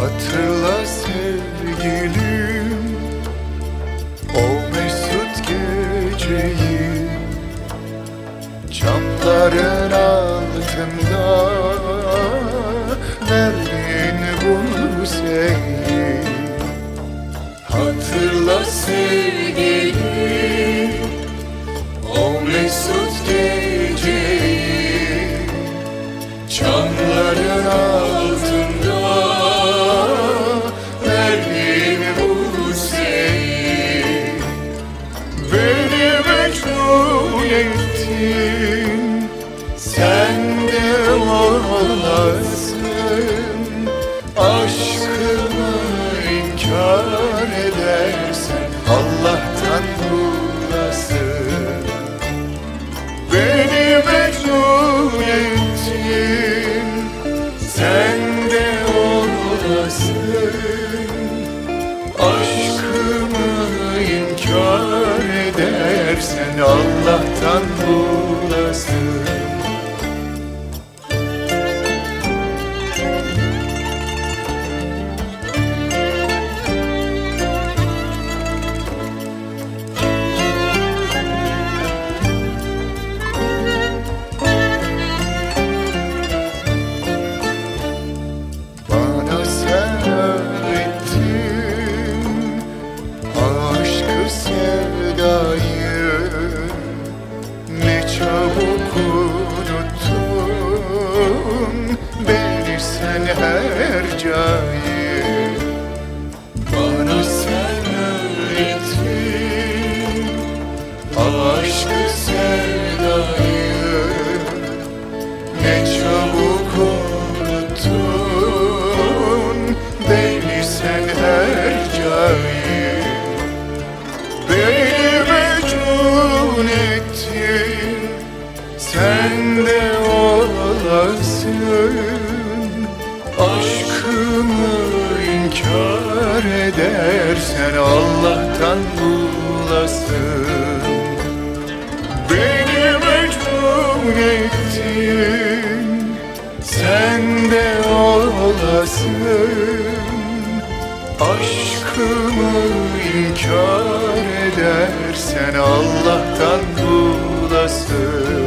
Hatırla sevgilim O mesut geceyi. Camların altında Verdin bu sevgi Hatırla sevgilim Aşkımı inkar edersen Allah'tan bulasın. Beni mecnun ettin Sen de olasın. Aşkımı inkar edersen Allah'tan bulasın sen her cayı Bana sen öğrettin aşkı sevdayı. Ne çabuk unuttun beni sen her cayı Beni mecnun ettin sen de olasın Aşkımı inkar edersen Allah'tan bulasın. Beni mecnun ettin Sen de olasın. Aşkımı inkar edersen Allah'tan bulasın